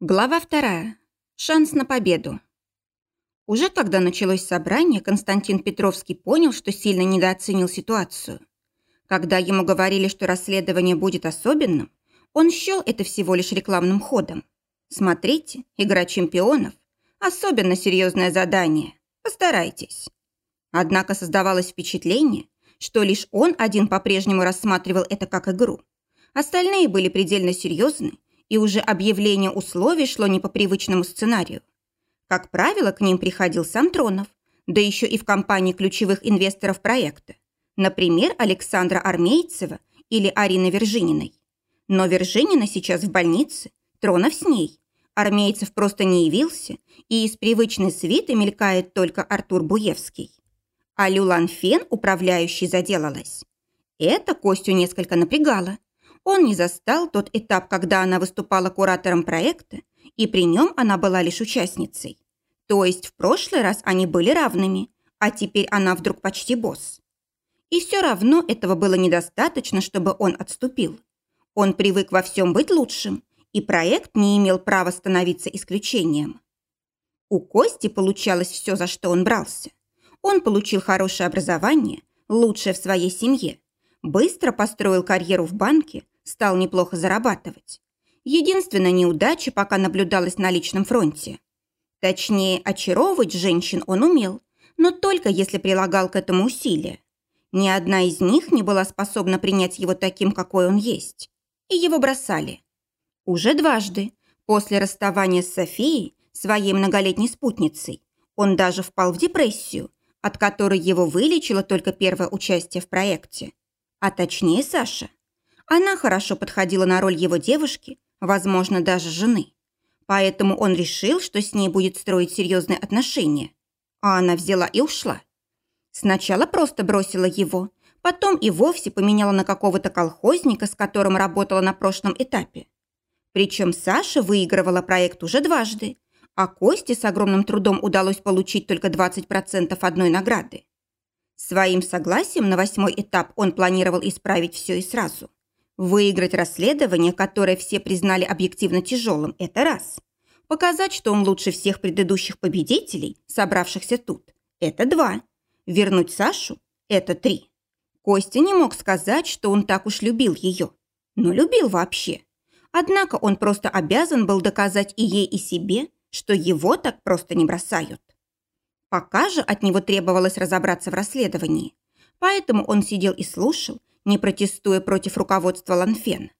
Глава вторая. Шанс на победу. Уже когда началось собрание, Константин Петровский понял, что сильно недооценил ситуацию. Когда ему говорили, что расследование будет особенным, он счел это всего лишь рекламным ходом. Смотрите, игра чемпионов. Особенно серьезное задание. Постарайтесь. Однако создавалось впечатление, что лишь он один по-прежнему рассматривал это как игру. Остальные были предельно серьезны и уже объявление условий шло не по привычному сценарию. Как правило, к ним приходил сам Тронов, да еще и в компании ключевых инвесторов проекта, например, Александра Армейцева или Арины Вержининой. Но Вержинина сейчас в больнице, Тронов с ней. Армейцев просто не явился, и из привычной свиты мелькает только Артур Буевский. А Люлан Фен, управляющий, заделалась. Это Костю несколько напрягало. Он не застал тот этап, когда она выступала куратором проекта, и при нем она была лишь участницей. То есть в прошлый раз они были равными, а теперь она вдруг почти босс. И все равно этого было недостаточно, чтобы он отступил. Он привык во всем быть лучшим, и проект не имел права становиться исключением. У Кости получалось все, за что он брался. Он получил хорошее образование, лучшее в своей семье, быстро построил карьеру в банке, стал неплохо зарабатывать. Единственная неудача пока наблюдалась на личном фронте. Точнее, очаровывать женщин он умел, но только если прилагал к этому усилия. Ни одна из них не была способна принять его таким, какой он есть. И его бросали. Уже дважды, после расставания с Софией, своей многолетней спутницей, он даже впал в депрессию, от которой его вылечило только первое участие в проекте. А точнее Саша. Она хорошо подходила на роль его девушки, возможно, даже жены. Поэтому он решил, что с ней будет строить серьезные отношения. А она взяла и ушла. Сначала просто бросила его, потом и вовсе поменяла на какого-то колхозника, с которым работала на прошлом этапе. Причем Саша выигрывала проект уже дважды, а Косте с огромным трудом удалось получить только 20% одной награды. Своим согласием на восьмой этап он планировал исправить все и сразу. Выиграть расследование, которое все признали объективно тяжелым, это раз. Показать, что он лучше всех предыдущих победителей, собравшихся тут, это два. Вернуть Сашу – это три. Костя не мог сказать, что он так уж любил ее. Но любил вообще. Однако он просто обязан был доказать и ей, и себе, что его так просто не бросают. Пока же от него требовалось разобраться в расследовании. Поэтому он сидел и слушал, не протестуя против руководства Ланфен.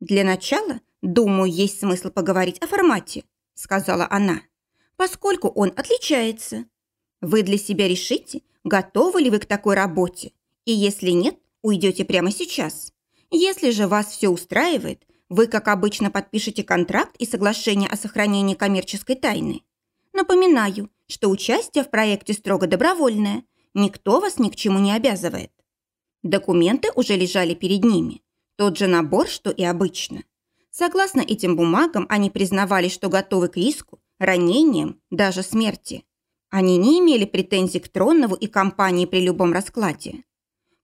«Для начала, думаю, есть смысл поговорить о формате», сказала она, «поскольку он отличается. Вы для себя решите, готовы ли вы к такой работе, и если нет, уйдете прямо сейчас. Если же вас все устраивает, вы, как обычно, подпишете контракт и соглашение о сохранении коммерческой тайны. Напоминаю, что участие в проекте строго добровольное, никто вас ни к чему не обязывает. Документы уже лежали перед ними. Тот же набор, что и обычно. Согласно этим бумагам, они признавали, что готовы к риску, ранениям, даже смерти. Они не имели претензий к Троннову и компании при любом раскладе.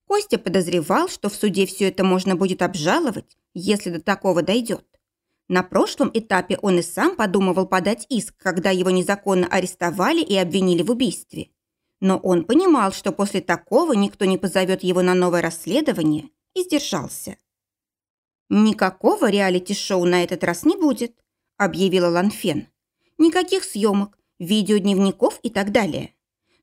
Костя подозревал, что в суде все это можно будет обжаловать, если до такого дойдет. На прошлом этапе он и сам подумывал подать иск, когда его незаконно арестовали и обвинили в убийстве. Но он понимал, что после такого никто не позовет его на новое расследование, и сдержался. «Никакого реалити-шоу на этот раз не будет», – объявила Ланфен. «Никаких съемок, видеодневников и так далее.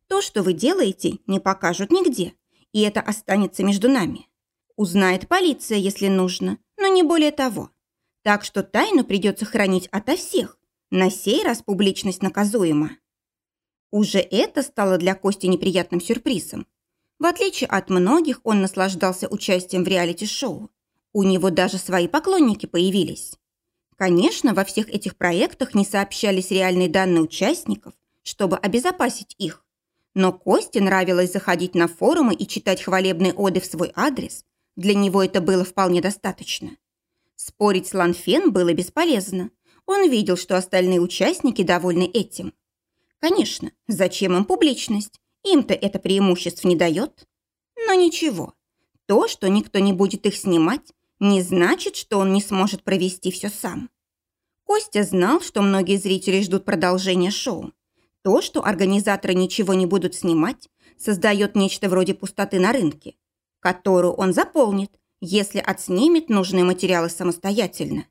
То, что вы делаете, не покажут нигде, и это останется между нами. Узнает полиция, если нужно, но не более того. Так что тайну придется хранить ото всех. На сей раз публичность наказуема». Уже это стало для Кости неприятным сюрпризом. В отличие от многих, он наслаждался участием в реалити-шоу. У него даже свои поклонники появились. Конечно, во всех этих проектах не сообщались реальные данные участников, чтобы обезопасить их. Но Косте нравилось заходить на форумы и читать хвалебные оды в свой адрес. Для него это было вполне достаточно. Спорить с Ланфен было бесполезно. Он видел, что остальные участники довольны этим. Конечно, зачем им публичность? Им-то это преимуществ не дает. Но ничего. То, что никто не будет их снимать, не значит, что он не сможет провести все сам. Костя знал, что многие зрители ждут продолжения шоу. То, что организаторы ничего не будут снимать, создает нечто вроде пустоты на рынке, которую он заполнит, если отснимет нужные материалы самостоятельно.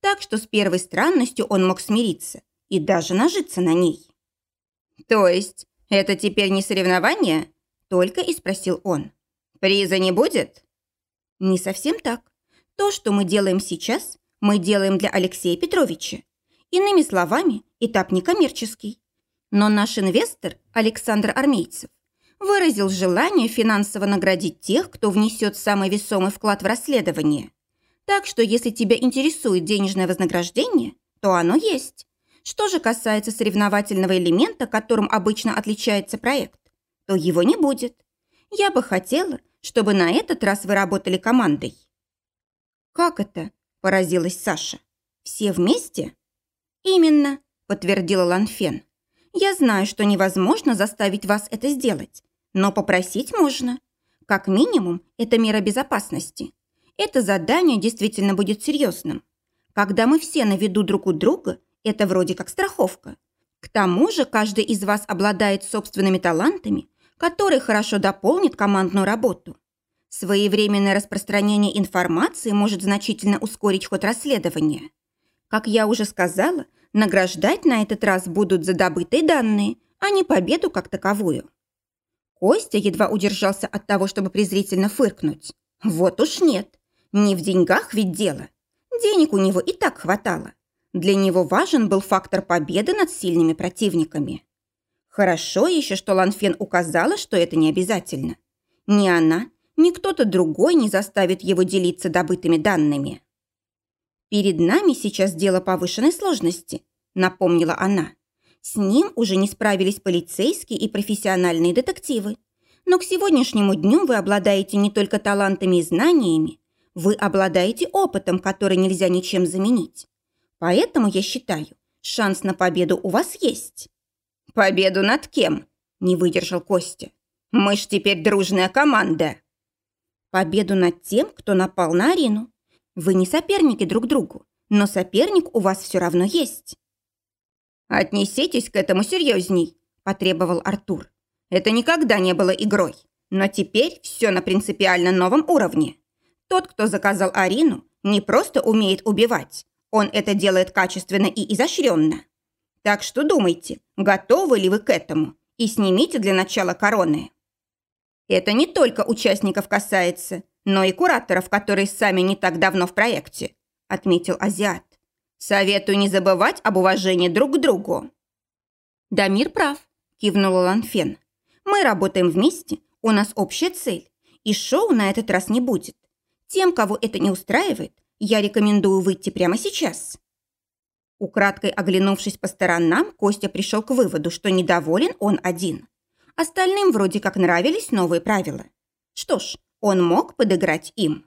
Так что с первой странностью он мог смириться и даже нажиться на ней. «То есть это теперь не соревнование?» – только и спросил он. «Приза не будет?» «Не совсем так. То, что мы делаем сейчас, мы делаем для Алексея Петровича. Иными словами, этап некоммерческий. Но наш инвестор, Александр Армейцев, выразил желание финансово наградить тех, кто внесет самый весомый вклад в расследование. Так что если тебя интересует денежное вознаграждение, то оно есть. Что же касается соревновательного элемента, которым обычно отличается проект, то его не будет. Я бы хотела, чтобы на этот раз вы работали командой. «Как это?» – поразилась Саша. «Все вместе?» «Именно», – подтвердила Ланфен. «Я знаю, что невозможно заставить вас это сделать, но попросить можно. Как минимум, это мера безопасности. Это задание действительно будет серьезным. Когда мы все на виду друг у друга, это вроде как страховка. К тому же каждый из вас обладает собственными талантами, которые хорошо дополнят командную работу. Своевременное распространение информации может значительно ускорить ход расследования. Как я уже сказала, награждать на этот раз будут за добытые данные, а не победу как таковую. Костя едва удержался от того, чтобы презрительно фыркнуть. Вот уж нет. Не в деньгах ведь дело. Денег у него и так хватало. Для него важен был фактор победы над сильными противниками. Хорошо еще, что Ланфен указала, что это не обязательно. Ни она, ни кто-то другой не заставит его делиться добытыми данными. «Перед нами сейчас дело повышенной сложности», — напомнила она. С ним уже не справились полицейские и профессиональные детективы. Но к сегодняшнему дню вы обладаете не только талантами и знаниями, вы обладаете опытом, который нельзя ничем заменить. Поэтому я считаю, шанс на победу у вас есть». «Победу над кем?» – не выдержал Костя. «Мы ж теперь дружная команда». «Победу над тем, кто напал на Арину. Вы не соперники друг другу, но соперник у вас все равно есть». «Отнеситесь к этому серьезней», – потребовал Артур. «Это никогда не было игрой, но теперь все на принципиально новом уровне. Тот, кто заказал Арину, не просто умеет убивать, он это делает качественно и изощренно. Так что думайте, готовы ли вы к этому, и снимите для начала короны». Это не только участников касается, но и кураторов, которые сами не так давно в проекте», – отметил Азиат. Советую не забывать об уважении друг к другу». «Дамир прав», – кивнула Ланфен. «Мы работаем вместе, у нас общая цель, и шоу на этот раз не будет. Тем, кого это не устраивает, я рекомендую выйти прямо сейчас». Украдкой оглянувшись по сторонам, Костя пришел к выводу, что недоволен он один. Остальным вроде как нравились новые правила. Что ж, он мог подыграть им.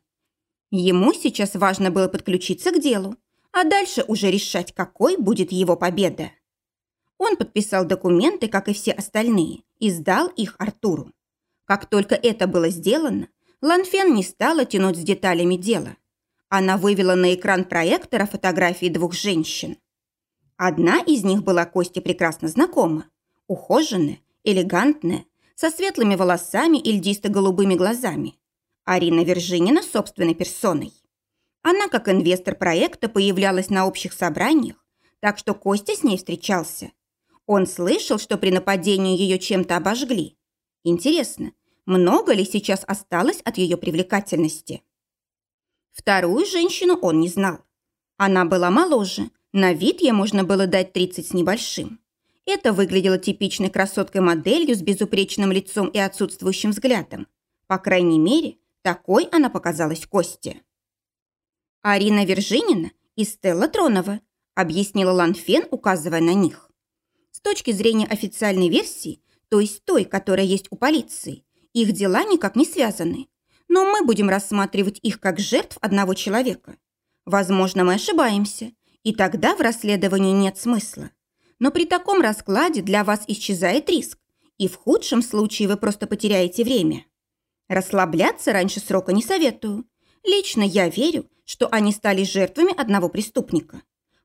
Ему сейчас важно было подключиться к делу, а дальше уже решать, какой будет его победа. Он подписал документы, как и все остальные, и сдал их Артуру. Как только это было сделано, Ланфен не стала тянуть с деталями дела. Она вывела на экран проектора фотографии двух женщин. Одна из них была Косте прекрасно знакома. Ухоженная, элегантная, со светлыми волосами и льдисто-голубыми глазами. Арина Вержинина собственной персоной. Она, как инвестор проекта, появлялась на общих собраниях, так что Костя с ней встречался. Он слышал, что при нападении ее чем-то обожгли. Интересно, много ли сейчас осталось от ее привлекательности? Вторую женщину он не знал. Она была моложе, на вид ей можно было дать 30 с небольшим. Это выглядело типичной красоткой-моделью с безупречным лицом и отсутствующим взглядом. По крайней мере, такой она показалась Косте. «Арина Вержинина и Стелла Тронова», объяснила Ланфен, указывая на них. С точки зрения официальной версии, то есть той, которая есть у полиции, их дела никак не связаны. Но мы будем рассматривать их как жертв одного человека. Возможно, мы ошибаемся, и тогда в расследовании нет смысла. Но при таком раскладе для вас исчезает риск, и в худшем случае вы просто потеряете время. Расслабляться раньше срока не советую. Лично я верю, что они стали жертвами одного преступника.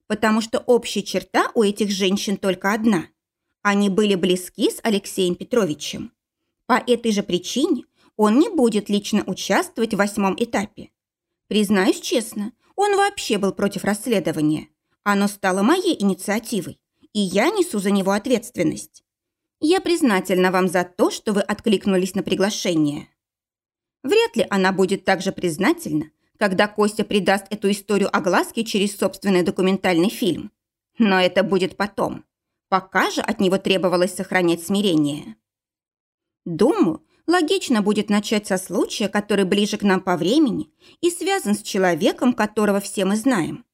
потому что общая черта у этих женщин только одна. Они были близки с Алексеем Петровичем. По этой же причине он не будет лично участвовать в восьмом этапе. Признаюсь честно, он вообще был против расследования. Оно стало моей инициативой, и я несу за него ответственность. Я признательна вам за то, что вы откликнулись на приглашение. Вряд ли она будет также признательна, когда Костя придаст эту историю огласке через собственный документальный фильм. Но это будет потом. Пока же от него требовалось сохранять смирение. Думаю, логично будет начать со случая, который ближе к нам по времени и связан с человеком, которого все мы знаем.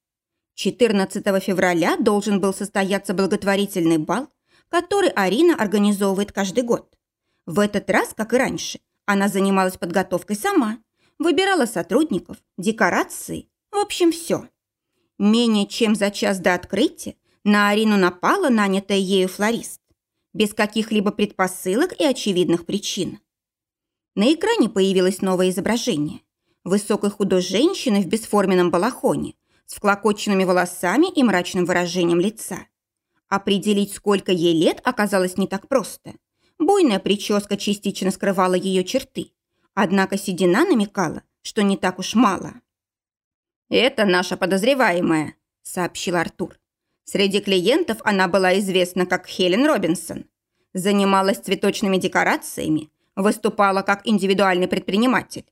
14 февраля должен был состояться благотворительный бал, который Арина организовывает каждый год. В этот раз, как и раньше, она занималась подготовкой сама, выбирала сотрудников, декорации, в общем, все. Менее чем за час до открытия на Арину напала нанятая ею флорист, без каких-либо предпосылок и очевидных причин. На экране появилось новое изображение. Высокой худой женщины в бесформенном балахоне, с вклокоченными волосами и мрачным выражением лица. Определить, сколько ей лет, оказалось не так просто. Буйная прическа частично скрывала ее черты, однако седина намекала, что не так уж мало. «Это наша подозреваемая», — сообщил Артур. Среди клиентов она была известна как Хелен Робинсон. Занималась цветочными декорациями, выступала как индивидуальный предприниматель.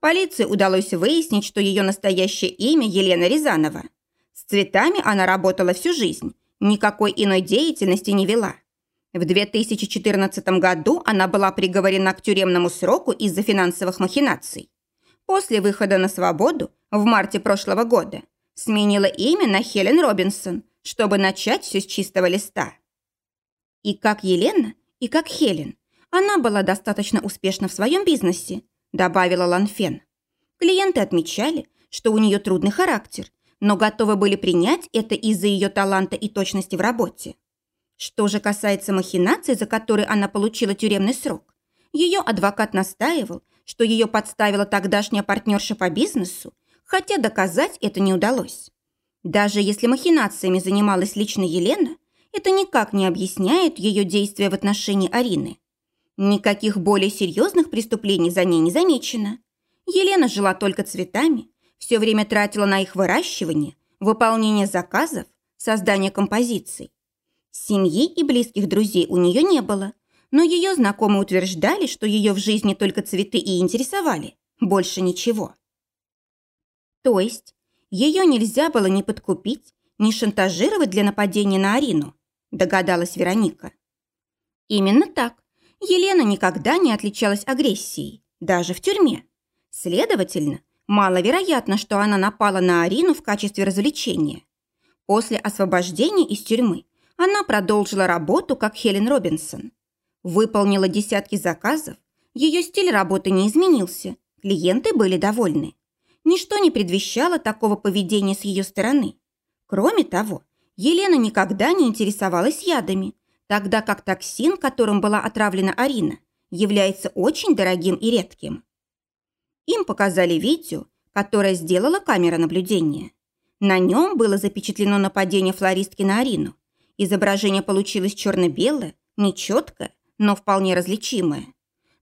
Полиции удалось выяснить, что ее настоящее имя Елена Рязанова. С цветами она работала всю жизнь, никакой иной деятельности не вела. В 2014 году она была приговорена к тюремному сроку из-за финансовых махинаций. После выхода на свободу в марте прошлого года сменила имя на Хелен Робинсон, чтобы начать все с чистого листа. И как Елена, и как Хелен, она была достаточно успешна в своем бизнесе, добавила Ланфен. Клиенты отмечали, что у нее трудный характер, но готовы были принять это из-за ее таланта и точности в работе. Что же касается махинаций, за которые она получила тюремный срок, ее адвокат настаивал, что ее подставила тогдашняя партнерша по бизнесу, хотя доказать это не удалось. Даже если махинациями занималась лично Елена, это никак не объясняет ее действия в отношении Арины. Никаких более серьезных преступлений за ней не замечено. Елена жила только цветами, все время тратила на их выращивание, выполнение заказов, создание композиций. Семьи и близких друзей у нее не было, но ее знакомые утверждали, что ее в жизни только цветы и интересовали, больше ничего. То есть ее нельзя было ни подкупить, ни шантажировать для нападения на Арину, догадалась Вероника. Именно так. Елена никогда не отличалась агрессией, даже в тюрьме. Следовательно, маловероятно, что она напала на Арину в качестве развлечения. После освобождения из тюрьмы она продолжила работу как Хелен Робинсон. Выполнила десятки заказов, ее стиль работы не изменился, клиенты были довольны. Ничто не предвещало такого поведения с ее стороны. Кроме того, Елена никогда не интересовалась ядами, тогда как токсин, которым была отравлена Арина, является очень дорогим и редким. Им показали видео, которое сделала камера наблюдения. На нем было запечатлено нападение флористки на Арину. Изображение получилось черно-белое, нечеткое, но вполне различимое.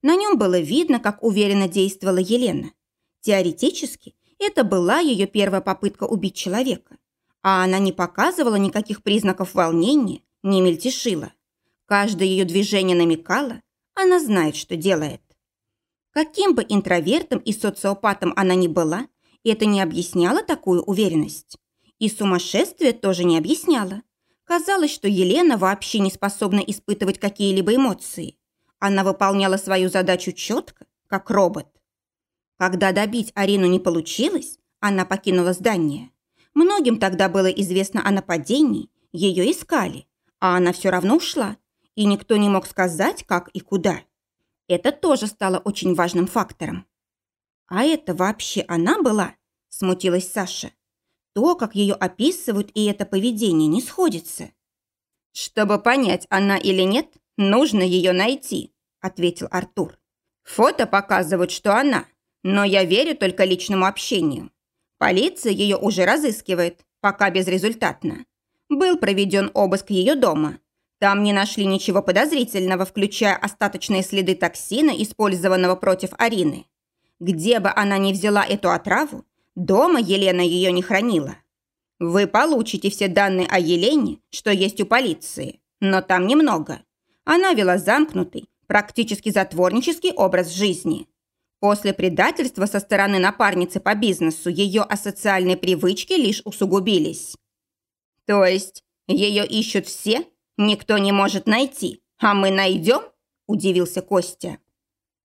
На нем было видно, как уверенно действовала Елена. Теоретически, это была ее первая попытка убить человека. А она не показывала никаких признаков волнения, не мельтешила. Каждое ее движение намекало, она знает, что делает. Каким бы интровертом и социопатом она ни была, это не объясняло такую уверенность. И сумасшествие тоже не объясняло. Казалось, что Елена вообще не способна испытывать какие-либо эмоции. Она выполняла свою задачу четко, как робот. Когда добить Арину не получилось, она покинула здание. Многим тогда было известно о нападении, ее искали, а она все равно ушла, и никто не мог сказать, как и куда. Это тоже стало очень важным фактором. «А это вообще она была?» – смутилась Саша. То, как ее описывают, и это поведение не сходится. «Чтобы понять, она или нет, нужно ее найти», – ответил Артур. «Фото показывают, что она, но я верю только личному общению. Полиция ее уже разыскивает, пока безрезультатно. Был проведен обыск ее дома. Там не нашли ничего подозрительного, включая остаточные следы токсина, использованного против Арины. Где бы она ни взяла эту отраву, дома Елена ее не хранила. Вы получите все данные о Елене, что есть у полиции, но там немного. Она вела замкнутый, практически затворнический образ жизни. После предательства со стороны напарницы по бизнесу ее асоциальные привычки лишь усугубились. То есть ее ищут все, никто не может найти, а мы найдем? Удивился Костя.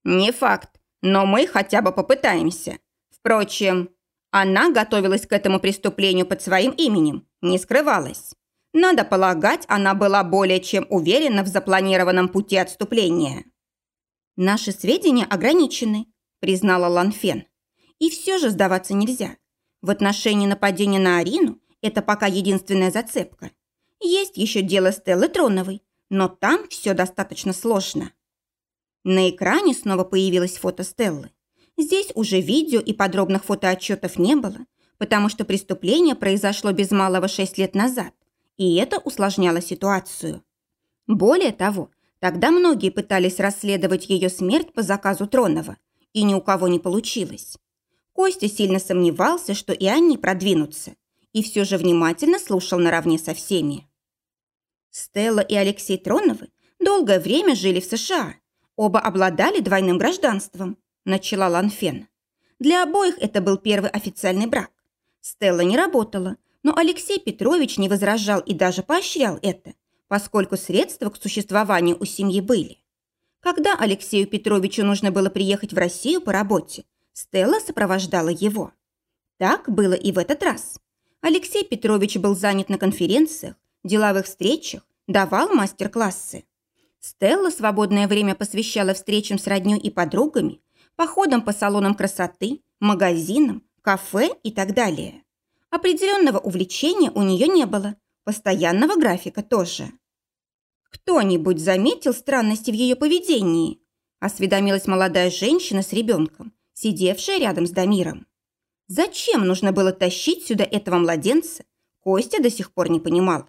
Не факт, но мы хотя бы попытаемся. Впрочем, она готовилась к этому преступлению под своим именем, не скрывалась. Надо полагать, она была более чем уверена в запланированном пути отступления. «Наши сведения ограничены», – признала Ланфен. «И все же сдаваться нельзя. В отношении нападения на Арину это пока единственная зацепка. Есть еще дело Стеллы Троновой, но там все достаточно сложно». На экране снова появилось фото Стеллы. Здесь уже видео и подробных фотоотчетов не было, потому что преступление произошло без малого шесть лет назад, и это усложняло ситуацию. Более того, тогда многие пытались расследовать ее смерть по заказу Тронова, и ни у кого не получилось. Костя сильно сомневался, что и они продвинутся, и все же внимательно слушал наравне со всеми. Стелла и Алексей Троновы долгое время жили в США. Оба обладали двойным гражданством, начала Ланфен. Для обоих это был первый официальный брак. Стелла не работала, но Алексей Петрович не возражал и даже поощрял это, поскольку средства к существованию у семьи были. Когда Алексею Петровичу нужно было приехать в Россию по работе, Стелла сопровождала его. Так было и в этот раз. Алексей Петрович был занят на конференциях, деловых встречах, давал мастер-классы. Стелла свободное время посвящала встречам с роднёй и подругами, походам по салонам красоты, магазинам, кафе и так далее. Определенного увлечения у нее не было, постоянного графика тоже. «Кто-нибудь заметил странности в ее поведении?» осведомилась молодая женщина с ребенком, сидевшая рядом с Дамиром. Зачем нужно было тащить сюда этого младенца, Костя до сих пор не понимал.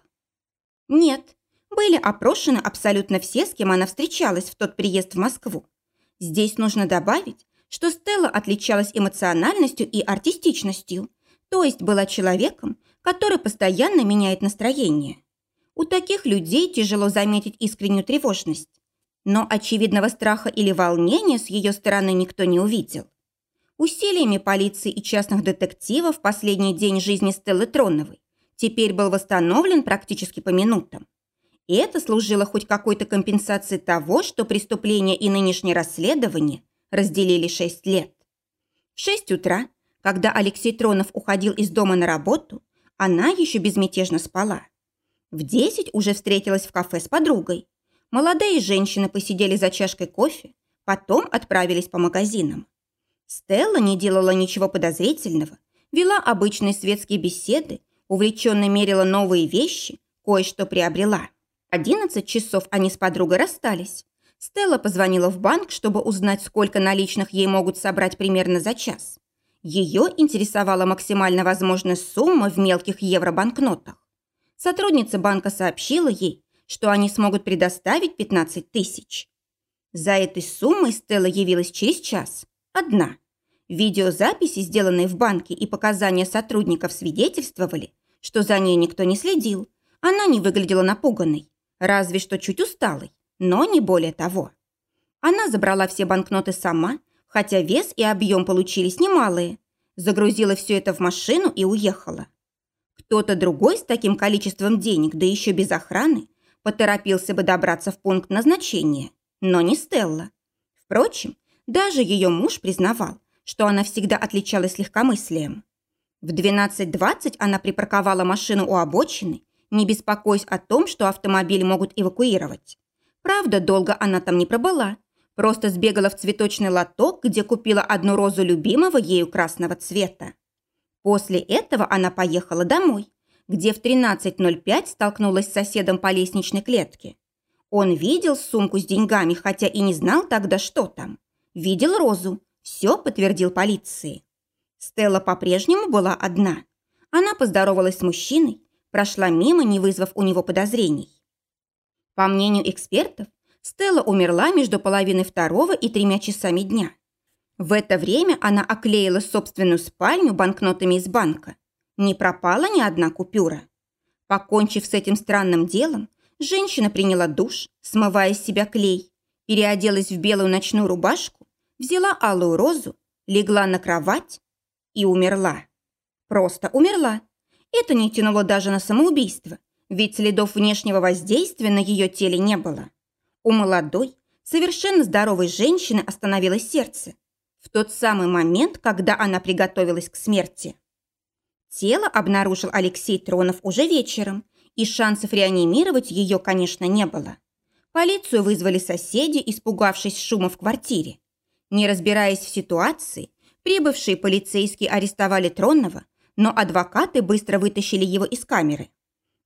Нет, были опрошены абсолютно все, с кем она встречалась в тот приезд в Москву. Здесь нужно добавить, что Стелла отличалась эмоциональностью и артистичностью, то есть была человеком, который постоянно меняет настроение. У таких людей тяжело заметить искреннюю тревожность. Но очевидного страха или волнения с ее стороны никто не увидел. Усилиями полиции и частных детективов последний день жизни Стеллы Троновой теперь был восстановлен практически по минутам. И это служило хоть какой-то компенсацией того, что преступление и нынешнее расследование разделили 6 лет. В 6 утра, когда Алексей Тронов уходил из дома на работу, она еще безмятежно спала. В 10 уже встретилась в кафе с подругой. Молодые женщины посидели за чашкой кофе, потом отправились по магазинам. Стелла не делала ничего подозрительного, вела обычные светские беседы, увлеченно мерила новые вещи, кое-что приобрела. 11 часов они с подругой расстались. Стелла позвонила в банк, чтобы узнать, сколько наличных ей могут собрать примерно за час. Ее интересовала максимально возможная сумма в мелких евробанкнотах. Сотрудница банка сообщила ей, что они смогут предоставить 15 тысяч. За этой суммой Стелла явилась через час. Одна. Видеозаписи, сделанные в банке, и показания сотрудников свидетельствовали, что за ней никто не следил. Она не выглядела напуганной разве что чуть усталый, но не более того. Она забрала все банкноты сама, хотя вес и объем получились немалые, загрузила все это в машину и уехала. Кто-то другой с таким количеством денег, да еще без охраны, поторопился бы добраться в пункт назначения, но не Стелла. Впрочем, даже ее муж признавал, что она всегда отличалась легкомыслием. В 12.20 она припарковала машину у обочины не беспокоясь о том, что автомобиль могут эвакуировать. Правда, долго она там не пробыла. Просто сбегала в цветочный лоток, где купила одну розу любимого ею красного цвета. После этого она поехала домой, где в 13.05 столкнулась с соседом по лестничной клетке. Он видел сумку с деньгами, хотя и не знал тогда, что там. Видел розу. Все подтвердил полиции. Стелла по-прежнему была одна. Она поздоровалась с мужчиной, прошла мимо, не вызвав у него подозрений. По мнению экспертов, Стелла умерла между половиной второго и тремя часами дня. В это время она оклеила собственную спальню банкнотами из банка. Не пропала ни одна купюра. Покончив с этим странным делом, женщина приняла душ, смывая с себя клей, переоделась в белую ночную рубашку, взяла алую розу, легла на кровать и умерла. Просто умерла. Это не тянуло даже на самоубийство, ведь следов внешнего воздействия на ее теле не было. У молодой, совершенно здоровой женщины остановилось сердце в тот самый момент, когда она приготовилась к смерти. Тело обнаружил Алексей Тронов уже вечером, и шансов реанимировать ее, конечно, не было. Полицию вызвали соседи, испугавшись шума в квартире. Не разбираясь в ситуации, прибывшие полицейские арестовали Тронова, но адвокаты быстро вытащили его из камеры.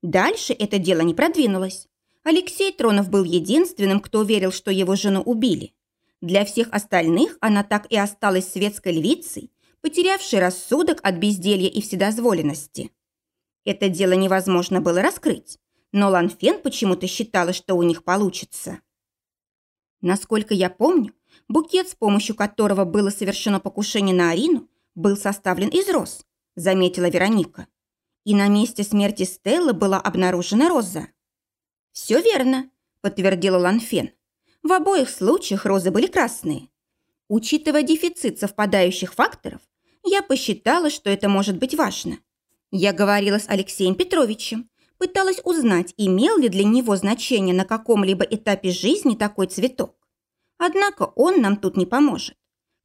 Дальше это дело не продвинулось. Алексей Тронов был единственным, кто верил, что его жену убили. Для всех остальных она так и осталась светской львицей, потерявшей рассудок от безделья и вседозволенности. Это дело невозможно было раскрыть, но Ланфен почему-то считала, что у них получится. Насколько я помню, букет, с помощью которого было совершено покушение на Арину, был составлен из роз, заметила Вероника. И на месте смерти Стеллы была обнаружена роза. «Все верно», – подтвердила Ланфен. В обоих случаях розы были красные. Учитывая дефицит совпадающих факторов, я посчитала, что это может быть важно. Я говорила с Алексеем Петровичем, пыталась узнать, имел ли для него значение на каком-либо этапе жизни такой цветок. Однако он нам тут не поможет.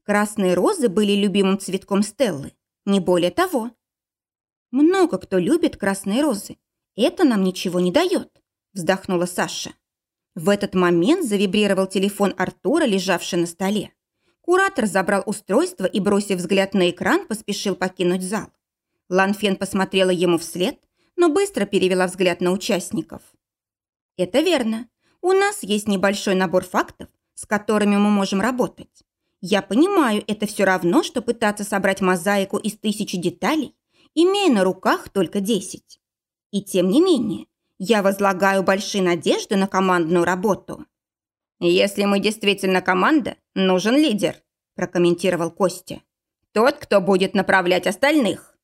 Красные розы были любимым цветком Стеллы, не более того. Много кто любит красные розы. Это нам ничего не дает, вздохнула Саша. В этот момент завибрировал телефон Артура, лежавший на столе. Куратор забрал устройство и, бросив взгляд на экран, поспешил покинуть зал. Ланфен посмотрела ему вслед, но быстро перевела взгляд на участников. «Это верно. У нас есть небольшой набор фактов, с которыми мы можем работать. Я понимаю, это все равно, что пытаться собрать мозаику из тысячи деталей, имея на руках только десять. И тем не менее, я возлагаю большие надежды на командную работу. «Если мы действительно команда, нужен лидер», прокомментировал Костя. «Тот, кто будет направлять остальных».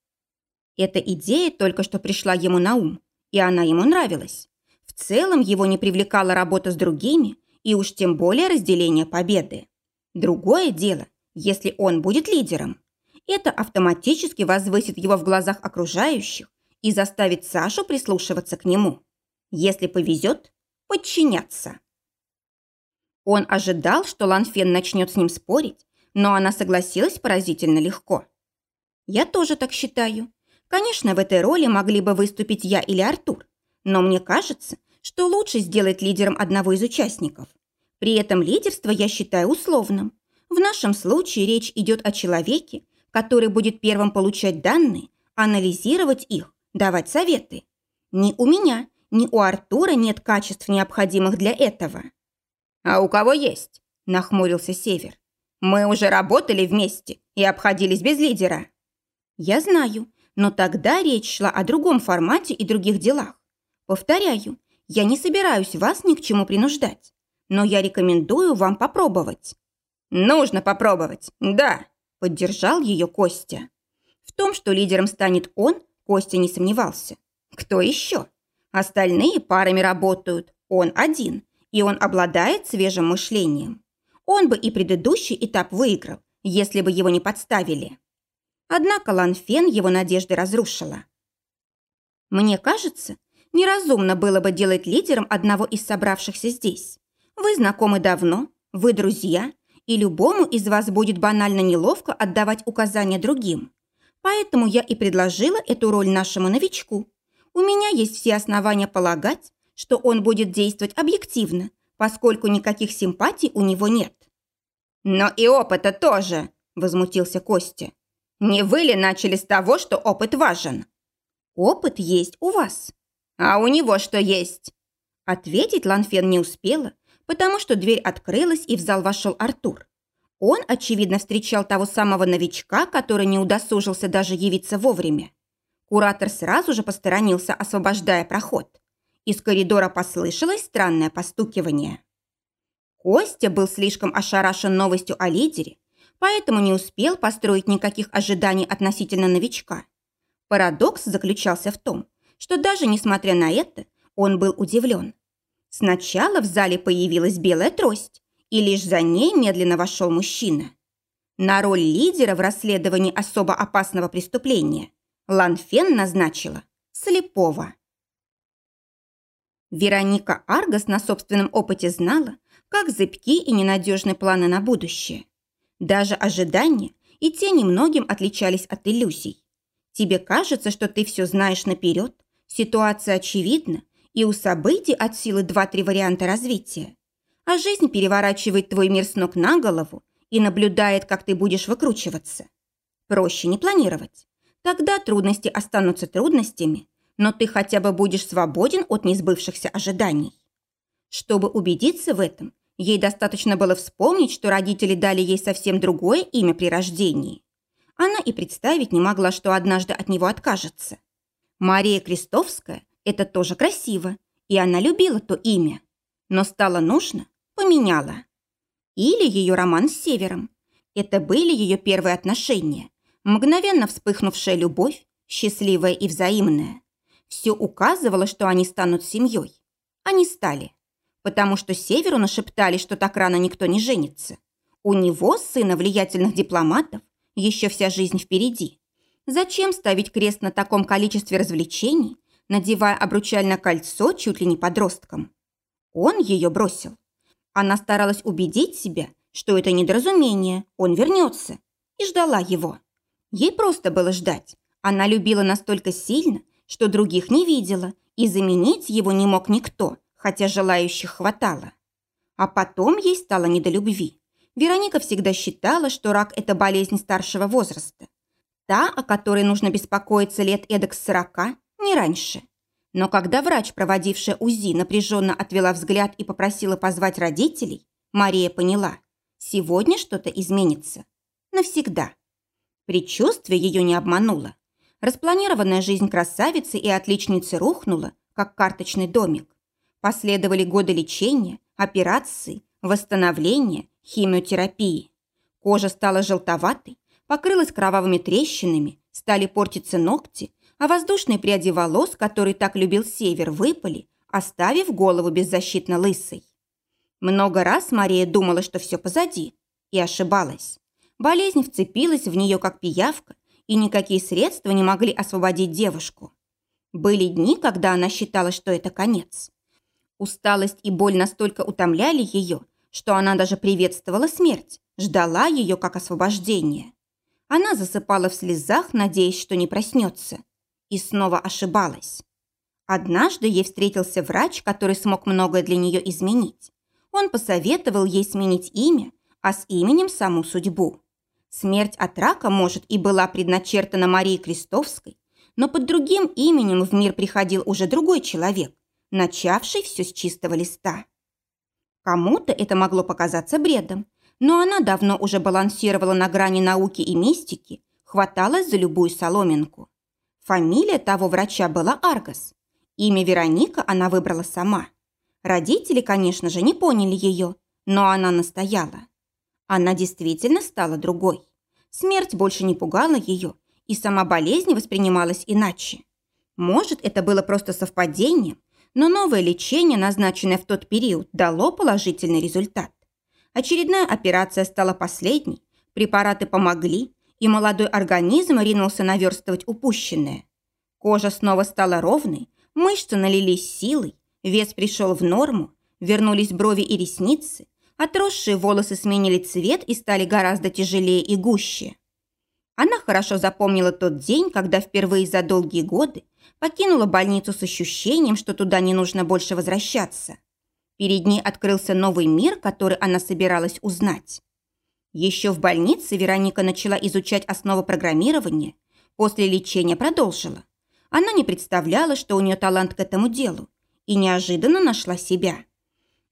Эта идея только что пришла ему на ум, и она ему нравилась. В целом его не привлекала работа с другими, и уж тем более разделение победы. Другое дело, если он будет лидером. Это автоматически возвысит его в глазах окружающих и заставит Сашу прислушиваться к нему. Если повезет, подчиняться. Он ожидал, что Ланфен начнет с ним спорить, но она согласилась поразительно легко. Я тоже так считаю. Конечно, в этой роли могли бы выступить я или Артур, но мне кажется, что лучше сделать лидером одного из участников. При этом лидерство я считаю условным. В нашем случае речь идет о человеке, который будет первым получать данные, анализировать их, давать советы. Ни у меня, ни у Артура нет качеств, необходимых для этого. «А у кого есть?» – нахмурился Север. «Мы уже работали вместе и обходились без лидера». «Я знаю, но тогда речь шла о другом формате и других делах. Повторяю, я не собираюсь вас ни к чему принуждать, но я рекомендую вам попробовать». «Нужно попробовать, да», – поддержал ее Костя. В том, что лидером станет он, Костя не сомневался. Кто еще? Остальные парами работают, он один, и он обладает свежим мышлением. Он бы и предыдущий этап выиграл, если бы его не подставили. Однако Ланфен его надежды разрушила. Мне кажется, неразумно было бы делать лидером одного из собравшихся здесь. Вы знакомы давно, вы друзья, и любому из вас будет банально неловко отдавать указания другим. Поэтому я и предложила эту роль нашему новичку. У меня есть все основания полагать, что он будет действовать объективно, поскольку никаких симпатий у него нет. «Но и опыта тоже», – возмутился Костя. «Не вы ли начали с того, что опыт важен?» «Опыт есть у вас». «А у него что есть?» Ответить Ланфен не успела, потому что дверь открылась, и в зал вошел Артур. Он, очевидно, встречал того самого новичка, который не удосужился даже явиться вовремя. Куратор сразу же посторонился, освобождая проход. Из коридора послышалось странное постукивание. Костя был слишком ошарашен новостью о лидере, поэтому не успел построить никаких ожиданий относительно новичка. Парадокс заключался в том, что даже несмотря на это, он был удивлен. Сначала в зале появилась белая трость, и лишь за ней медленно вошел мужчина. На роль лидера в расследовании особо опасного преступления Ланфен назначила слепого. Вероника Аргас на собственном опыте знала, как зыбки и ненадежны планы на будущее. Даже ожидания и те немногим отличались от иллюзий. Тебе кажется, что ты все знаешь наперед, ситуация очевидна, и у событий от силы два-три варианта развития. А жизнь переворачивает твой мир с ног на голову и наблюдает, как ты будешь выкручиваться. Проще не планировать. Тогда трудности останутся трудностями, но ты хотя бы будешь свободен от несбывшихся ожиданий. Чтобы убедиться в этом, ей достаточно было вспомнить, что родители дали ей совсем другое имя при рождении. Она и представить не могла, что однажды от него откажется. Мария Крестовская – это тоже красиво, и она любила то имя. Но стало нужно – поменяла. Или ее роман с Севером. Это были ее первые отношения, мгновенно вспыхнувшая любовь, счастливая и взаимная. Все указывало, что они станут семьей. Они стали. Потому что Северу нашептали, что так рано никто не женится. У него, сына влиятельных дипломатов, еще вся жизнь впереди. Зачем ставить крест на таком количестве развлечений, надевая обручальное кольцо чуть ли не подросткам? Он ее бросил. Она старалась убедить себя, что это недоразумение, он вернется, и ждала его. Ей просто было ждать. Она любила настолько сильно, что других не видела, и заменить его не мог никто, хотя желающих хватало. А потом ей стало не до любви. Вероника всегда считала, что рак – это болезнь старшего возраста. Та, о которой нужно беспокоиться лет эдак сорока, не раньше. Но когда врач, проводившая УЗИ, напряженно отвела взгляд и попросила позвать родителей, Мария поняла – сегодня что-то изменится. Навсегда. Предчувствие ее не обмануло. Распланированная жизнь красавицы и отличницы рухнула, как карточный домик. Последовали годы лечения, операции, восстановления, химиотерапии. Кожа стала желтоватой, покрылась кровавыми трещинами, стали портиться ногти, а воздушные пряди волос, которые так любил Север, выпали, оставив голову беззащитно лысой. Много раз Мария думала, что все позади, и ошибалась. Болезнь вцепилась в нее, как пиявка, и никакие средства не могли освободить девушку. Были дни, когда она считала, что это конец. Усталость и боль настолько утомляли ее, что она даже приветствовала смерть, ждала ее как освобождение. Она засыпала в слезах, надеясь, что не проснется. И снова ошибалась. Однажды ей встретился врач, который смог многое для нее изменить. Он посоветовал ей сменить имя, а с именем саму судьбу. Смерть от рака, может, и была предначертана Марией Крестовской, но под другим именем в мир приходил уже другой человек, начавший все с чистого листа. Кому-то это могло показаться бредом, но она давно уже балансировала на грани науки и мистики, хваталась за любую соломинку. Фамилия того врача была Аргас. Имя Вероника она выбрала сама. Родители, конечно же, не поняли ее, но она настояла. Она действительно стала другой. Смерть больше не пугала ее, и сама болезнь воспринималась иначе. Может, это было просто совпадением, но новое лечение, назначенное в тот период, дало положительный результат. Очередная операция стала последней, препараты помогли, и молодой организм ринулся наверстывать упущенное. Кожа снова стала ровной, мышцы налились силой, вес пришел в норму, вернулись брови и ресницы, Отросшие волосы сменили цвет и стали гораздо тяжелее и гуще. Она хорошо запомнила тот день, когда впервые за долгие годы покинула больницу с ощущением, что туда не нужно больше возвращаться. Перед ней открылся новый мир, который она собиралась узнать. Еще в больнице Вероника начала изучать основы программирования, после лечения продолжила. Она не представляла, что у нее талант к этому делу, и неожиданно нашла себя.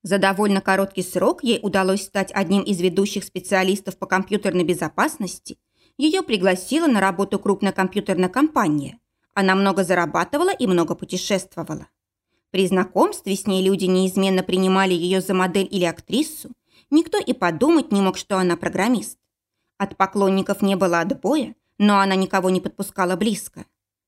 За довольно короткий срок ей удалось стать одним из ведущих специалистов по компьютерной безопасности. Ее пригласила на работу крупная компьютерная компания. Она много зарабатывала и много путешествовала. При знакомстве с ней люди неизменно принимали ее за модель или актрису. Никто и подумать не мог, что она программист. От поклонников не было отбоя, но она никого не подпускала близко.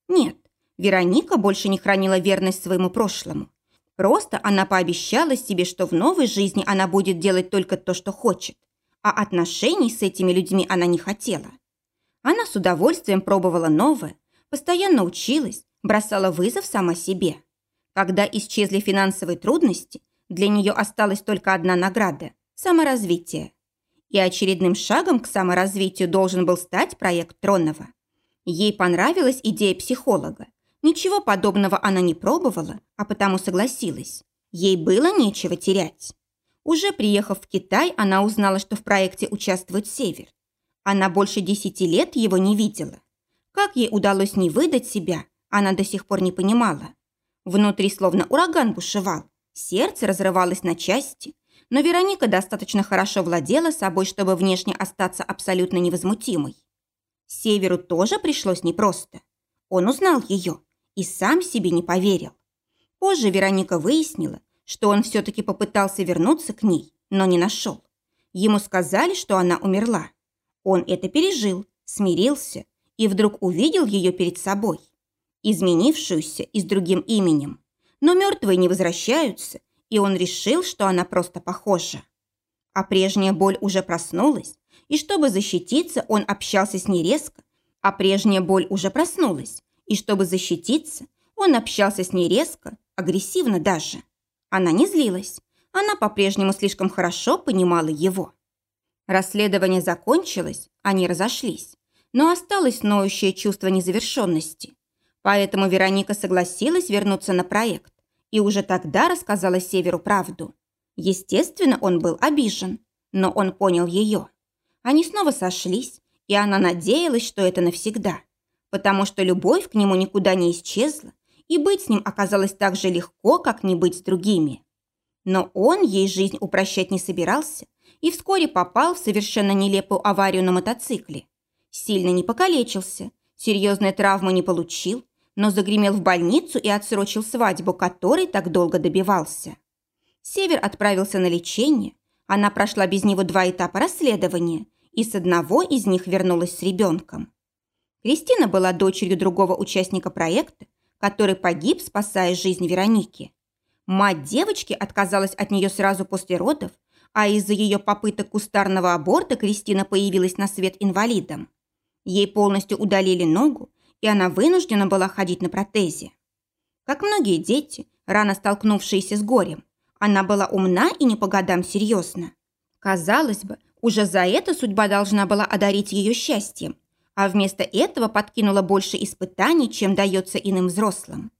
Нет, Вероника больше не хранила верность своему прошлому. Просто она пообещала себе, что в новой жизни она будет делать только то, что хочет. А отношений с этими людьми она не хотела. Она с удовольствием пробовала новое, постоянно училась, бросала вызов сама себе. Когда исчезли финансовые трудности, для нее осталась только одна награда – саморазвитие. И очередным шагом к саморазвитию должен был стать проект Тронова. Ей понравилась идея психолога. Ничего подобного она не пробовала, а потому согласилась. Ей было нечего терять. Уже приехав в Китай, она узнала, что в проекте участвует Север. Она больше десяти лет его не видела. Как ей удалось не выдать себя, она до сих пор не понимала. Внутри словно ураган бушевал. Сердце разрывалось на части, но Вероника достаточно хорошо владела собой, чтобы внешне остаться абсолютно невозмутимой. Северу тоже пришлось непросто. Он узнал ее и сам себе не поверил. Позже Вероника выяснила, что он все-таки попытался вернуться к ней, но не нашел. Ему сказали, что она умерла. Он это пережил, смирился и вдруг увидел ее перед собой, изменившуюся и с другим именем. Но мертвые не возвращаются, и он решил, что она просто похожа. А прежняя боль уже проснулась, и чтобы защититься, он общался с ней резко, а прежняя боль уже проснулась, и чтобы защититься, он общался с ней резко, агрессивно даже. Она не злилась, она по-прежнему слишком хорошо понимала его. Расследование закончилось, они разошлись, но осталось ноющее чувство незавершенности. Поэтому Вероника согласилась вернуться на проект и уже тогда рассказала Северу правду. Естественно, он был обижен, но он понял ее. Они снова сошлись, и она надеялась, что это навсегда потому что любовь к нему никуда не исчезла, и быть с ним оказалось так же легко, как не быть с другими. Но он ей жизнь упрощать не собирался и вскоре попал в совершенно нелепую аварию на мотоцикле. Сильно не покалечился, серьезные травмы не получил, но загремел в больницу и отсрочил свадьбу, которой так долго добивался. Север отправился на лечение, она прошла без него два этапа расследования, и с одного из них вернулась с ребенком. Кристина была дочерью другого участника проекта, который погиб, спасая жизнь Вероники. Мать девочки отказалась от нее сразу после родов, а из-за ее попыток кустарного аборта Кристина появилась на свет инвалидом. Ей полностью удалили ногу, и она вынуждена была ходить на протезе. Как многие дети, рано столкнувшиеся с горем, она была умна и не по годам серьезна. Казалось бы, уже за это судьба должна была одарить ее счастьем, а вместо этого подкинула больше испытаний, чем дается иным взрослым.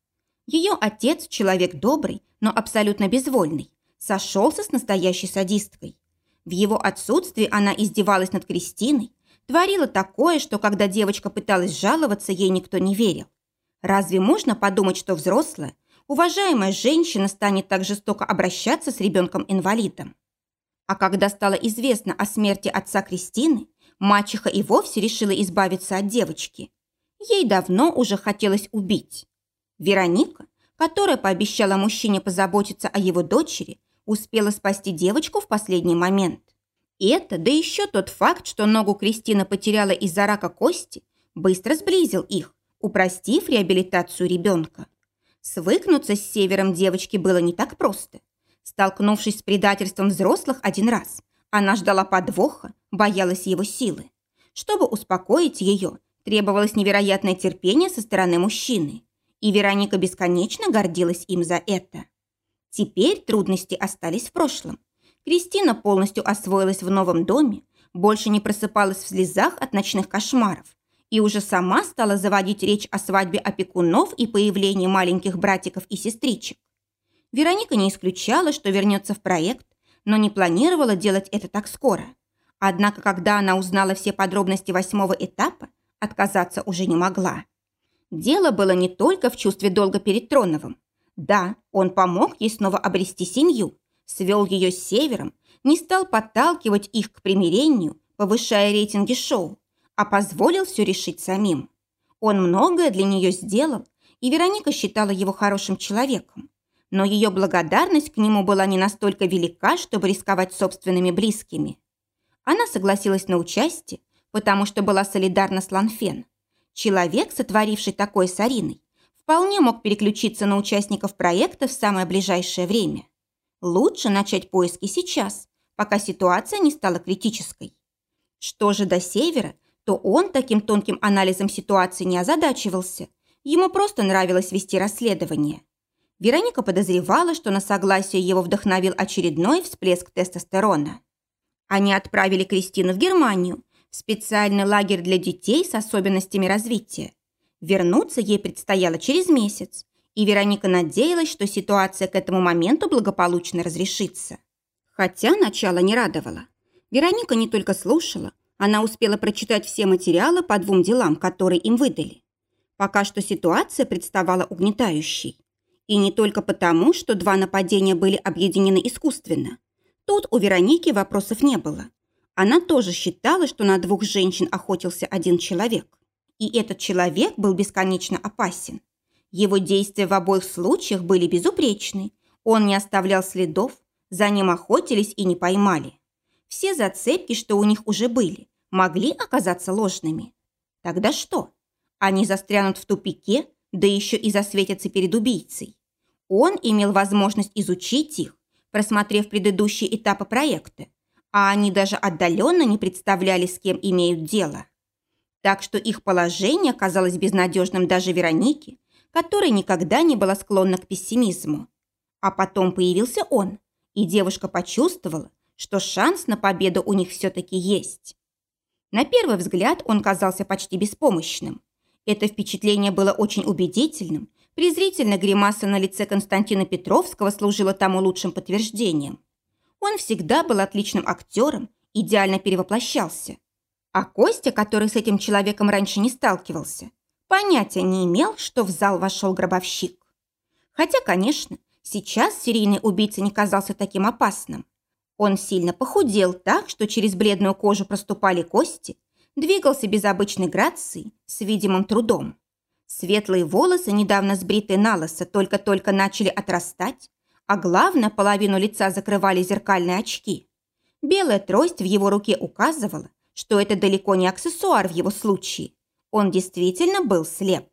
Ее отец, человек добрый, но абсолютно безвольный, сошелся с настоящей садисткой. В его отсутствии она издевалась над Кристиной, творила такое, что когда девочка пыталась жаловаться, ей никто не верил. Разве можно подумать, что взрослая, уважаемая женщина станет так жестоко обращаться с ребенком-инвалидом? А когда стало известно о смерти отца Кристины, Мачеха и вовсе решила избавиться от девочки. Ей давно уже хотелось убить. Вероника, которая пообещала мужчине позаботиться о его дочери, успела спасти девочку в последний момент. И это, да еще тот факт, что ногу Кристина потеряла из-за рака кости, быстро сблизил их, упростив реабилитацию ребенка. Свыкнуться с севером девочки было не так просто. Столкнувшись с предательством взрослых один раз, она ждала подвоха, боялась его силы. Чтобы успокоить ее, требовалось невероятное терпение со стороны мужчины, и Вероника бесконечно гордилась им за это. Теперь трудности остались в прошлом. Кристина полностью освоилась в новом доме, больше не просыпалась в слезах от ночных кошмаров и уже сама стала заводить речь о свадьбе опекунов и появлении маленьких братиков и сестричек. Вероника не исключала, что вернется в проект, но не планировала делать это так скоро. Однако, когда она узнала все подробности восьмого этапа, отказаться уже не могла. Дело было не только в чувстве долга перед Троновым. Да, он помог ей снова обрести семью, свел ее с севером, не стал подталкивать их к примирению, повышая рейтинги шоу, а позволил все решить самим. Он многое для нее сделал, и Вероника считала его хорошим человеком. Но ее благодарность к нему была не настолько велика, чтобы рисковать собственными близкими. Она согласилась на участие, потому что была солидарна с Ланфен. Человек, сотворивший такое с Ариной, вполне мог переключиться на участников проекта в самое ближайшее время. Лучше начать поиски сейчас, пока ситуация не стала критической. Что же до Севера, то он таким тонким анализом ситуации не озадачивался. Ему просто нравилось вести расследование. Вероника подозревала, что на согласие его вдохновил очередной всплеск тестостерона. Они отправили Кристину в Германию, в специальный лагерь для детей с особенностями развития. Вернуться ей предстояло через месяц, и Вероника надеялась, что ситуация к этому моменту благополучно разрешится. Хотя начало не радовало. Вероника не только слушала, она успела прочитать все материалы по двум делам, которые им выдали. Пока что ситуация представала угнетающей. И не только потому, что два нападения были объединены искусственно. Тут у Вероники вопросов не было. Она тоже считала, что на двух женщин охотился один человек. И этот человек был бесконечно опасен. Его действия в обоих случаях были безупречны. Он не оставлял следов, за ним охотились и не поймали. Все зацепки, что у них уже были, могли оказаться ложными. Тогда что? Они застрянут в тупике, да еще и засветятся перед убийцей. Он имел возможность изучить их, просмотрев предыдущие этапы проекта, а они даже отдаленно не представляли, с кем имеют дело. Так что их положение казалось безнадежным даже Веронике, которая никогда не была склонна к пессимизму. А потом появился он, и девушка почувствовала, что шанс на победу у них все-таки есть. На первый взгляд он казался почти беспомощным. Это впечатление было очень убедительным, презрительная гримаса на лице Константина Петровского служила тому лучшим подтверждением. Он всегда был отличным актером, идеально перевоплощался. А Костя, который с этим человеком раньше не сталкивался, понятия не имел, что в зал вошел гробовщик. Хотя, конечно, сейчас серийный убийца не казался таким опасным. Он сильно похудел так, что через бледную кожу проступали кости, двигался без обычной грации, с видимым трудом. Светлые волосы, недавно сбритые на лысо, только-только начали отрастать, а главное, половину лица закрывали зеркальные очки. Белая трость в его руке указывала, что это далеко не аксессуар в его случае. Он действительно был слеп.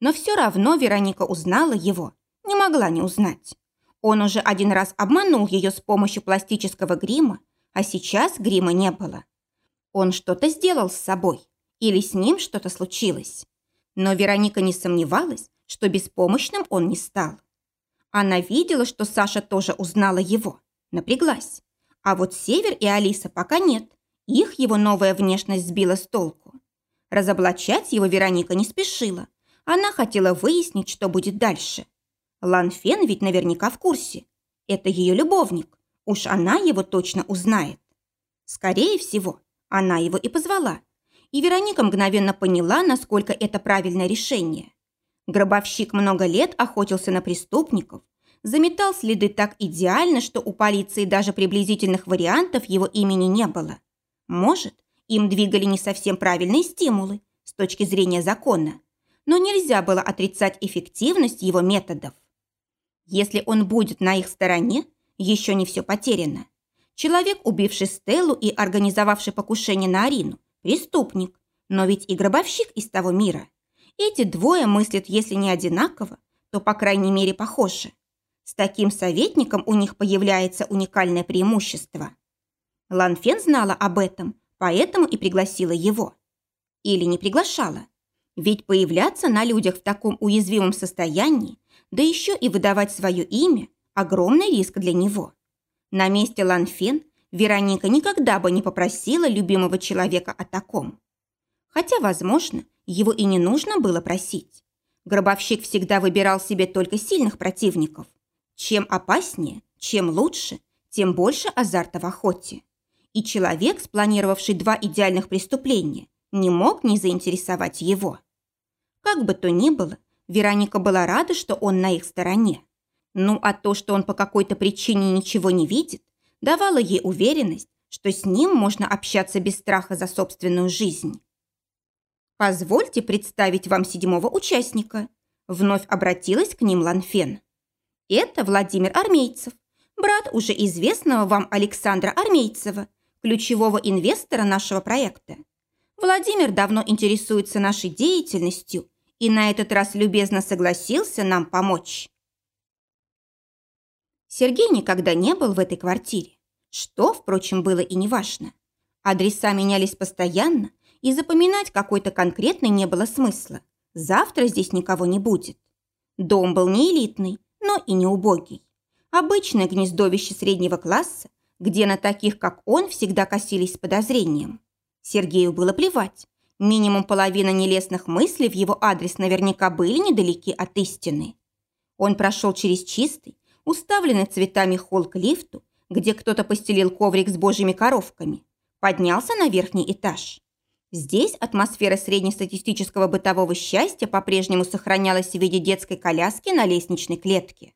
Но все равно Вероника узнала его, не могла не узнать. Он уже один раз обманул ее с помощью пластического грима, а сейчас грима не было. Он что-то сделал с собой, или с ним что-то случилось. Но Вероника не сомневалась, что беспомощным он не стал. Она видела, что Саша тоже узнала его, напряглась. А вот Север и Алиса пока нет. Их его новая внешность сбила с толку. Разоблачать его Вероника не спешила. Она хотела выяснить, что будет дальше. Ланфен ведь наверняка в курсе. Это ее любовник. Уж она его точно узнает. Скорее всего, она его и позвала. И Вероника мгновенно поняла, насколько это правильное решение. Гробовщик много лет охотился на преступников, заметал следы так идеально, что у полиции даже приблизительных вариантов его имени не было. Может, им двигали не совсем правильные стимулы с точки зрения закона, но нельзя было отрицать эффективность его методов. Если он будет на их стороне, еще не все потеряно. Человек, убивший Стеллу и организовавший покушение на Арину, преступник, но ведь и гробовщик из того мира. Эти двое мыслят, если не одинаково, то, по крайней мере, похожи. С таким советником у них появляется уникальное преимущество. Ланфен знала об этом, поэтому и пригласила его. Или не приглашала. Ведь появляться на людях в таком уязвимом состоянии, да еще и выдавать свое имя – огромный риск для него. На месте Ланфен Вероника никогда бы не попросила любимого человека о таком. Хотя, возможно, его и не нужно было просить. Гробовщик всегда выбирал себе только сильных противников. Чем опаснее, чем лучше, тем больше азарта в охоте. И человек, спланировавший два идеальных преступления, не мог не заинтересовать его. Как бы то ни было, Вероника была рада, что он на их стороне. Ну а то, что он по какой-то причине ничего не видит, давало ей уверенность, что с ним можно общаться без страха за собственную жизнь. Позвольте представить вам седьмого участника. Вновь обратилась к ним Ланфен. Это Владимир Армейцев, брат уже известного вам Александра Армейцева, ключевого инвестора нашего проекта. Владимир давно интересуется нашей деятельностью и на этот раз любезно согласился нам помочь. Сергей никогда не был в этой квартире, что, впрочем, было и неважно. Адреса менялись постоянно, и запоминать какой-то конкретный не было смысла. Завтра здесь никого не будет. Дом был не элитный, но и не убогий. Обычное гнездовище среднего класса, где на таких, как он, всегда косились с подозрением. Сергею было плевать. Минимум половина нелестных мыслей в его адрес наверняка были недалеки от истины. Он прошел через чистый, уставленный цветами холл к лифту, где кто-то постелил коврик с божьими коровками, поднялся на верхний этаж. Здесь атмосфера среднестатистического бытового счастья по-прежнему сохранялась в виде детской коляски на лестничной клетке.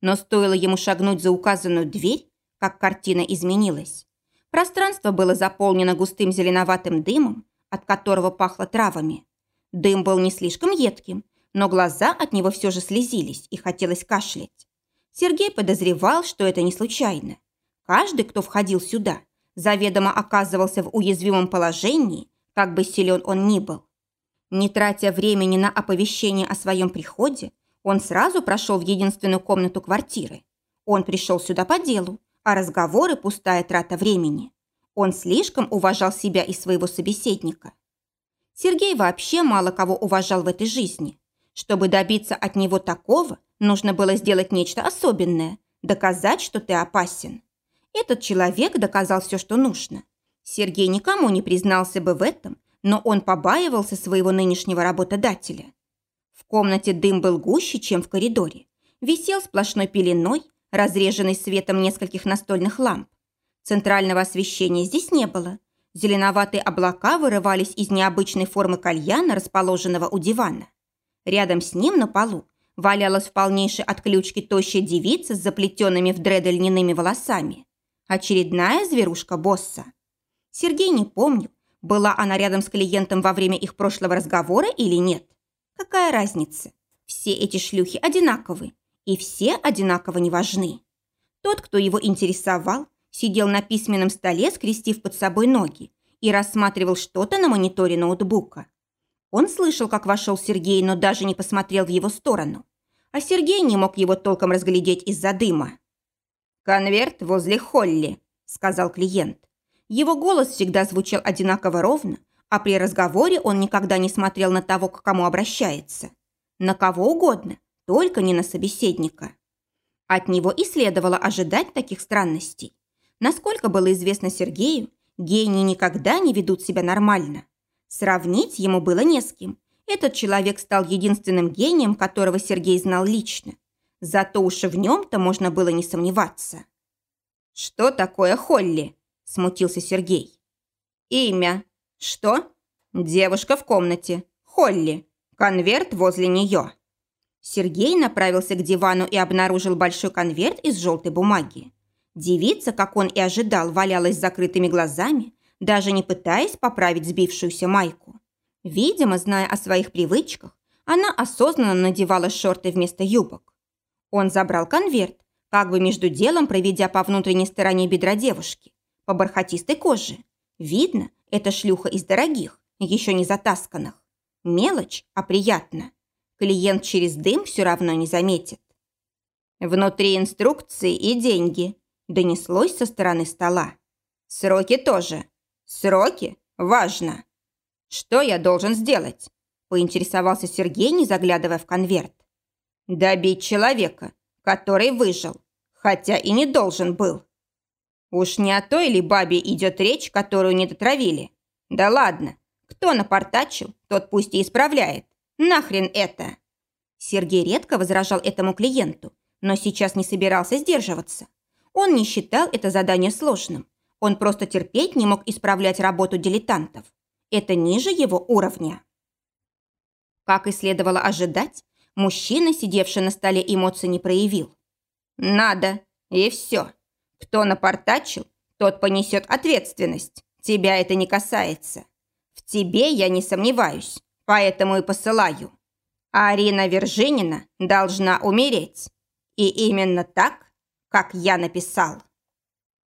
Но стоило ему шагнуть за указанную дверь, как картина изменилась. Пространство было заполнено густым зеленоватым дымом, от которого пахло травами. Дым был не слишком едким, но глаза от него все же слезились и хотелось кашлять. Сергей подозревал, что это не случайно. Каждый, кто входил сюда, заведомо оказывался в уязвимом положении, как бы силен он ни был. Не тратя времени на оповещение о своем приходе, он сразу прошел в единственную комнату квартиры. Он пришел сюда по делу, а разговоры – пустая трата времени. Он слишком уважал себя и своего собеседника. Сергей вообще мало кого уважал в этой жизни. Чтобы добиться от него такого, нужно было сделать нечто особенное, доказать, что ты опасен. Этот человек доказал все, что нужно. Сергей никому не признался бы в этом, но он побаивался своего нынешнего работодателя. В комнате дым был гуще, чем в коридоре. Висел сплошной пеленой, разреженный светом нескольких настольных ламп. Центрального освещения здесь не было. Зеленоватые облака вырывались из необычной формы кальяна, расположенного у дивана. Рядом с ним на полу валялась в полнейшей отключке тощая девица с заплетенными в дреды льняными волосами. Очередная зверушка босса. Сергей не помнил, была она рядом с клиентом во время их прошлого разговора или нет. Какая разница? Все эти шлюхи одинаковы, и все одинаково не важны. Тот, кто его интересовал, сидел на письменном столе, скрестив под собой ноги, и рассматривал что-то на мониторе ноутбука. Он слышал, как вошел Сергей, но даже не посмотрел в его сторону. А Сергей не мог его толком разглядеть из-за дыма. «Конверт возле Холли», – сказал клиент. Его голос всегда звучал одинаково ровно, а при разговоре он никогда не смотрел на того, к кому обращается. На кого угодно, только не на собеседника. От него и следовало ожидать таких странностей. Насколько было известно Сергею, гении никогда не ведут себя нормально. Сравнить ему было не с кем. Этот человек стал единственным гением, которого Сергей знал лично. Зато уж и в нем-то можно было не сомневаться. «Что такое Холли?» смутился Сергей. «Имя. Что?» «Девушка в комнате. Холли. Конверт возле нее». Сергей направился к дивану и обнаружил большой конверт из желтой бумаги. Девица, как он и ожидал, валялась с закрытыми глазами, даже не пытаясь поправить сбившуюся майку. Видимо, зная о своих привычках, она осознанно надевала шорты вместо юбок. Он забрал конверт, как бы между делом проведя по внутренней стороне бедра девушки по бархатистой коже. Видно, это шлюха из дорогих, еще не затасканных. Мелочь, а приятно. Клиент через дым все равно не заметит. Внутри инструкции и деньги. Донеслось со стороны стола. Сроки тоже. Сроки? Важно. Что я должен сделать? Поинтересовался Сергей, не заглядывая в конверт. Добить человека, который выжил, хотя и не должен был. Уж не о той ли бабе идет речь, которую не дотравили? Да ладно, кто напортачил, тот пусть и исправляет. Нахрен это? Сергей редко возражал этому клиенту, но сейчас не собирался сдерживаться. Он не считал это задание сложным. Он просто терпеть не мог исправлять работу дилетантов. Это ниже его уровня. Как и следовало ожидать, мужчина, сидевший на столе, эмоций не проявил. «Надо, и все. Кто напортачил, тот понесет ответственность. Тебя это не касается. В тебе я не сомневаюсь, поэтому и посылаю. Арина Вержинина должна умереть. И именно так, как я написал.